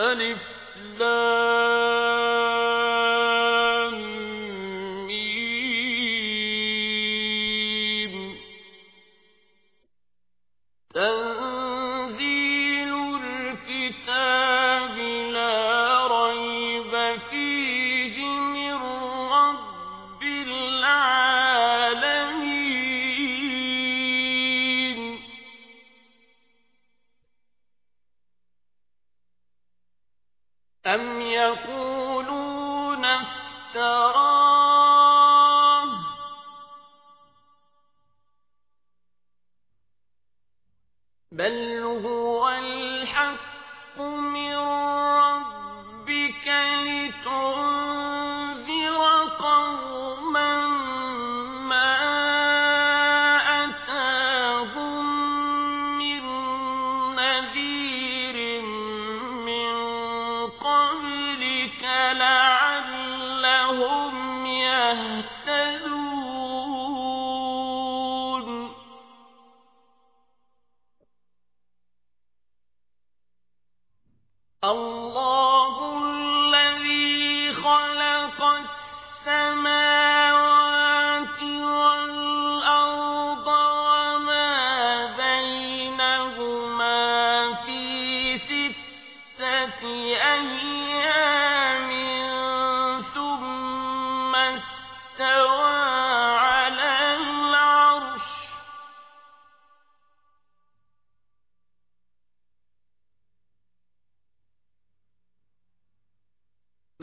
ألف لام. أم يقولون افتراه بل هو الحق من الله الذي خلق السماوات والأرض وما بينهما في ستة أيام.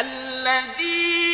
الذين